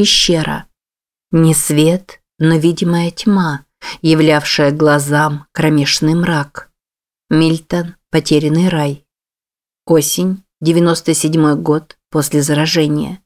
пещера. Не свет, но видимая тьма, являвшая глазам кромешный мрак. Мильтон «Потерянный рай». Осень, 97 год после заражения.